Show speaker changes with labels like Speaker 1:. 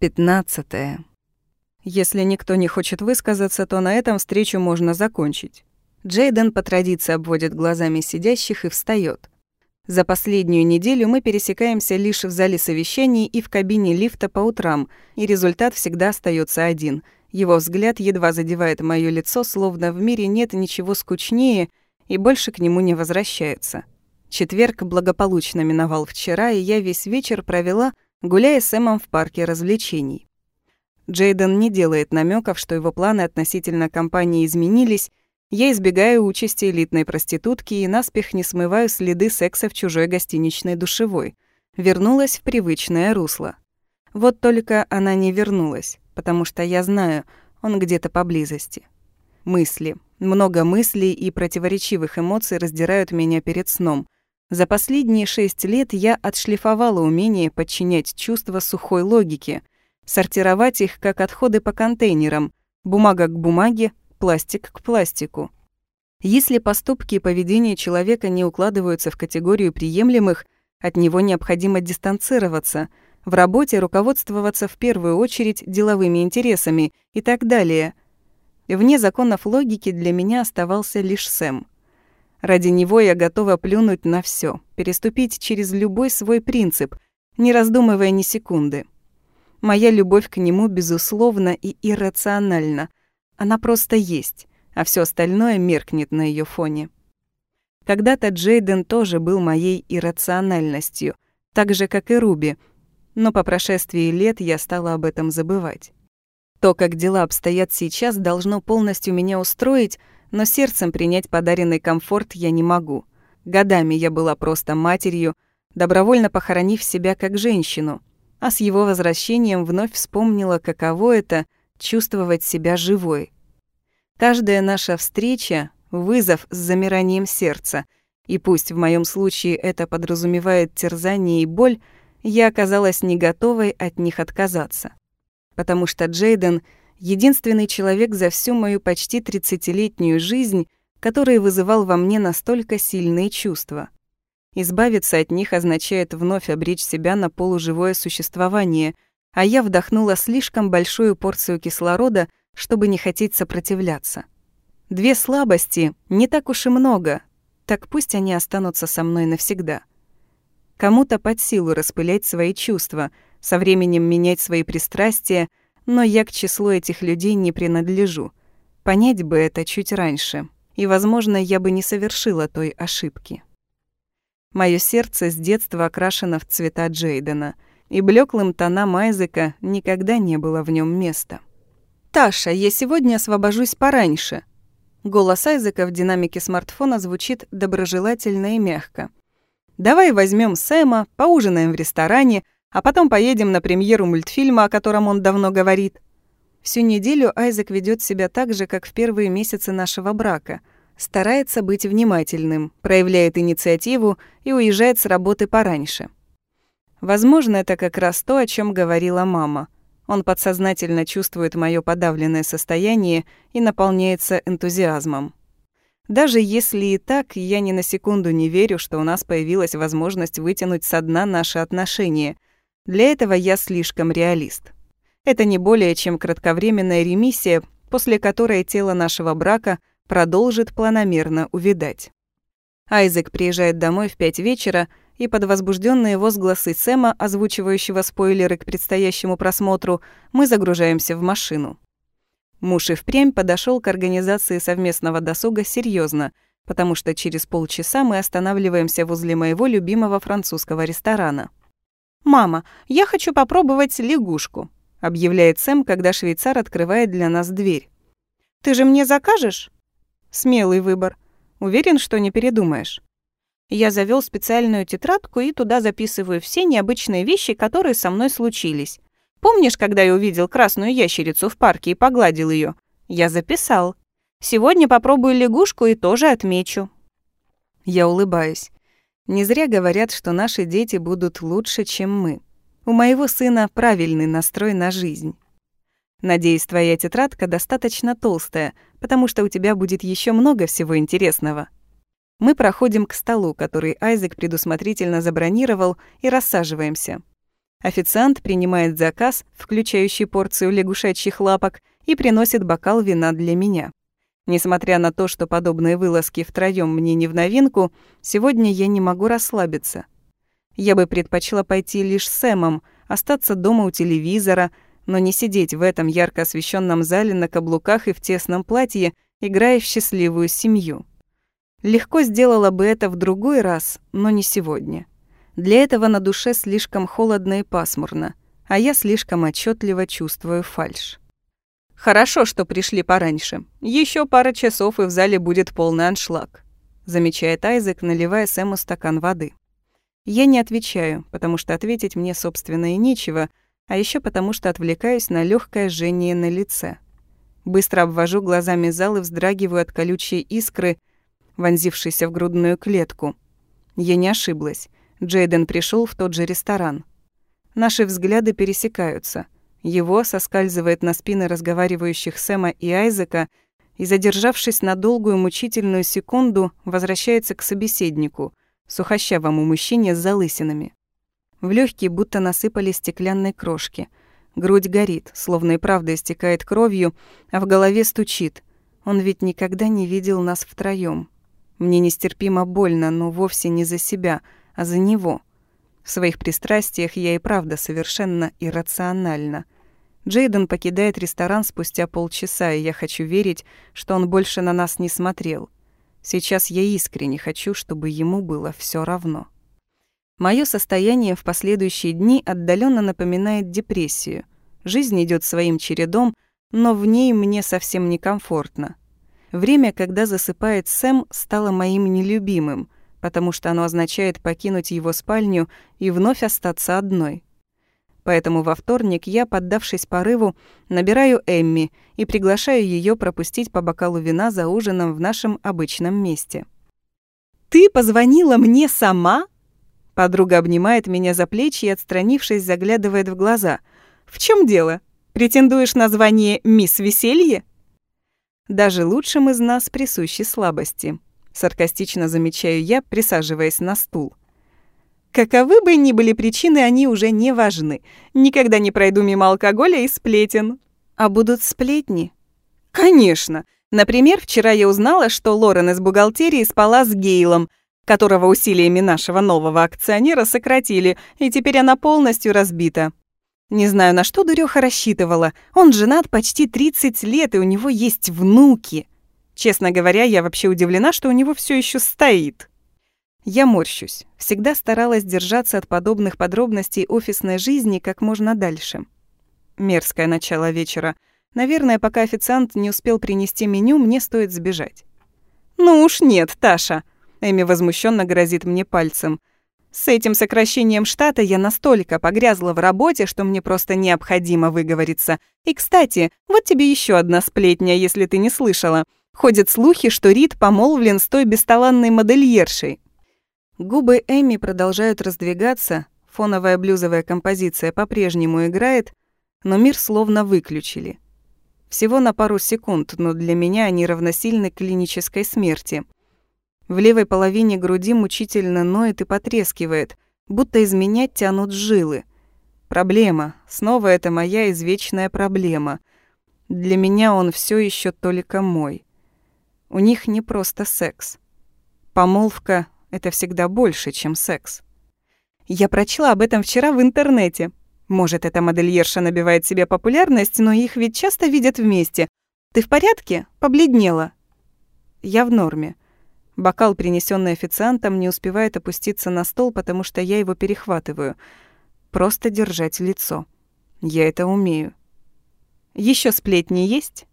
Speaker 1: Пятнадцатое. Если никто не хочет высказаться, то на этом встречу можно закончить. Джейден по традиции обводит глазами сидящих и встает. За последнюю неделю мы пересекаемся лишь в зале совещаний и в кабине лифта по утрам, и результат всегда остается один. Его взгляд едва задевает моё лицо, словно в мире нет ничего скучнее, и больше к нему не возвращается. Четверг благополучно миновал вчера, и я весь вечер провела гуляя с Эмом в парке развлечений. Джейден не делает намеков, что его планы относительно компании изменились, я избегаю участи элитной проститутки и наспех не смываю следы секса в чужой гостиничной душевой. Вернулась в привычное русло. Вот только она не вернулась, потому что я знаю, он где-то поблизости. Мысли. Много мыслей и противоречивых эмоций раздирают меня перед сном — за последние шесть лет я отшлифовала умение подчинять чувства сухой логике, сортировать их как отходы по контейнерам, бумага к бумаге, пластик к пластику. Если поступки и поведение человека не укладываются в категорию приемлемых, от него необходимо дистанцироваться, в работе руководствоваться в первую очередь деловыми интересами и так далее. Вне законов логики для меня оставался лишь Сэм. Ради него я готова плюнуть на все, переступить через любой свой принцип, не раздумывая ни секунды. Моя любовь к нему безусловно и иррациональна. Она просто есть, а все остальное меркнет на ее фоне. Когда-то Джейден тоже был моей иррациональностью, так же, как и Руби, но по прошествии лет я стала об этом забывать. То, как дела обстоят сейчас, должно полностью меня устроить, но сердцем принять подаренный комфорт я не могу. Годами я была просто матерью, добровольно похоронив себя как женщину, а с его возвращением вновь вспомнила, каково это — чувствовать себя живой. Каждая наша встреча — вызов с замиранием сердца, и пусть в моем случае это подразумевает терзание и боль, я оказалась не готовой от них отказаться. Потому что Джейден — единственный человек за всю мою почти 30-летнюю жизнь, который вызывал во мне настолько сильные чувства. Избавиться от них означает вновь обречь себя на полуживое существование, а я вдохнула слишком большую порцию кислорода, чтобы не хотеть сопротивляться. Две слабости — не так уж и много, так пусть они останутся со мной навсегда. Кому-то под силу распылять свои чувства, со временем менять свои пристрастия — но я к числу этих людей не принадлежу. Понять бы это чуть раньше, и, возможно, я бы не совершила той ошибки. Моё сердце с детства окрашено в цвета Джейдена, и блеклым тонам Айзека никогда не было в нем места. «Таша, я сегодня освобожусь пораньше». Голос Айзека в динамике смартфона звучит доброжелательно и мягко. «Давай возьмем Сэма, поужинаем в ресторане, а потом поедем на премьеру мультфильма, о котором он давно говорит. Всю неделю Айзек ведет себя так же, как в первые месяцы нашего брака. Старается быть внимательным, проявляет инициативу и уезжает с работы пораньше. Возможно, это как раз то, о чем говорила мама. Он подсознательно чувствует мое подавленное состояние и наполняется энтузиазмом. Даже если и так, я ни на секунду не верю, что у нас появилась возможность вытянуть со дна наши отношения — для этого я слишком реалист. Это не более чем кратковременная ремиссия, после которой тело нашего брака продолжит планомерно увядать. Айзек приезжает домой в пять вечера, и под возбужденные возгласы Сэма, озвучивающего спойлеры к предстоящему просмотру, мы загружаемся в машину. Муж и впрямь подошел к организации совместного досуга серьезно, потому что через полчаса мы останавливаемся возле моего любимого французского ресторана. «Мама, я хочу попробовать лягушку», — объявляет Сэм, когда швейцар открывает для нас дверь. «Ты же мне закажешь?» «Смелый выбор. Уверен, что не передумаешь». Я завел специальную тетрадку и туда записываю все необычные вещи, которые со мной случились. Помнишь, когда я увидел красную ящерицу в парке и погладил ее? Я записал. Сегодня попробую лягушку и тоже отмечу. Я улыбаюсь. Не зря говорят, что наши дети будут лучше, чем мы. У моего сына правильный настрой на жизнь. Надеюсь, твоя тетрадка достаточно толстая, потому что у тебя будет еще много всего интересного. Мы проходим к столу, который Айзек предусмотрительно забронировал, и рассаживаемся. Официант принимает заказ, включающий порцию лягушачьих лапок, и приносит бокал вина для меня. Несмотря на то, что подобные вылазки втроём мне не в новинку, сегодня я не могу расслабиться. Я бы предпочла пойти лишь с Сэмом, остаться дома у телевизора, но не сидеть в этом ярко освещенном зале на каблуках и в тесном платье, играя в счастливую семью. Легко сделала бы это в другой раз, но не сегодня. Для этого на душе слишком холодно и пасмурно, а я слишком отчетливо чувствую фальшь. «Хорошо, что пришли пораньше. Еще пара часов, и в зале будет полный аншлаг», замечает Айзек, наливая Сэму стакан воды. Я не отвечаю, потому что ответить мне, собственно, и нечего, а еще потому что отвлекаюсь на легкое жжение на лице. Быстро обвожу глазами зал и вздрагиваю от колючей искры, вонзившейся в грудную клетку. Я не ошиблась. Джейден пришел в тот же ресторан. Наши взгляды пересекаются. Его соскальзывает на спины разговаривающих Сэма и Айзека и, задержавшись на долгую мучительную секунду, возвращается к собеседнику, сухощавому мужчине с залысинами. В легкие будто насыпали стеклянной крошки. Грудь горит, словно и правда истекает кровью, а в голове стучит. Он ведь никогда не видел нас втроём. Мне нестерпимо больно, но вовсе не за себя — а за него. В своих пристрастиях я и правда совершенно иррациональна. Джейден покидает ресторан спустя полчаса, и я хочу верить, что он больше на нас не смотрел. Сейчас я искренне хочу, чтобы ему было все равно. Моё состояние в последующие дни отдаленно напоминает депрессию. Жизнь идет своим чередом, но в ней мне совсем некомфортно. Время, когда засыпает Сэм, стало моим нелюбимым — потому что оно означает покинуть его спальню и вновь остаться одной. Поэтому во вторник я, поддавшись порыву, набираю Эмми и приглашаю ее пропустить по бокалу вина за ужином в нашем обычном месте. «Ты позвонила мне сама?» Подруга обнимает меня за плечи и, отстранившись, заглядывает в глаза. «В чем дело? Претендуешь на звание «Мисс Веселье»?» Даже лучшим из нас присущи слабости. Саркастично замечаю я, присаживаясь на стул. Каковы бы ни были причины, они уже не важны. Никогда не пройду мимо алкоголя и сплетен. А будут сплетни? Конечно. Например, вчера я узнала, что Лорен из бухгалтерии спала с Гейлом, которого усилиями нашего нового акционера сократили, и теперь она полностью разбита. Не знаю, на что дуреха рассчитывала. Он женат почти 30 лет, и у него есть внуки. Честно говоря, я вообще удивлена, что у него все еще стоит. Я морщусь. Всегда старалась держаться от подобных подробностей офисной жизни как можно дальше. Мерзкое начало вечера. Наверное, пока официант не успел принести меню, мне стоит сбежать. «Ну уж нет, Таша!» Эми возмущенно грозит мне пальцем. С этим сокращением штата я настолько погрязла в работе, что мне просто необходимо выговориться. И, кстати, вот тебе еще одна сплетня, если ты не слышала. Ходят слухи, что Рид помолвлен с той бесталанной модельершей. Губы Эми продолжают раздвигаться, фоновая блюзовая композиция по-прежнему играет, но мир словно выключили. Всего на пару секунд, но для меня они равносильны клинической смерти. В левой половине груди мучительно ноет и потрескивает, будто из меня тянут жилы. Проблема. Снова это моя извечная проблема. Для меня он все еще только мой. У них не просто секс. Помолвка — это всегда больше, чем секс. Я прочла об этом вчера в интернете. Может, эта модельерша набивает себе популярность, но их ведь часто видят вместе. Ты в порядке? Побледнела. Я в норме. Бокал, принесенный официантом, не успевает опуститься на стол, потому что я его перехватываю. Просто держать лицо. Я это умею. Еще сплетни есть?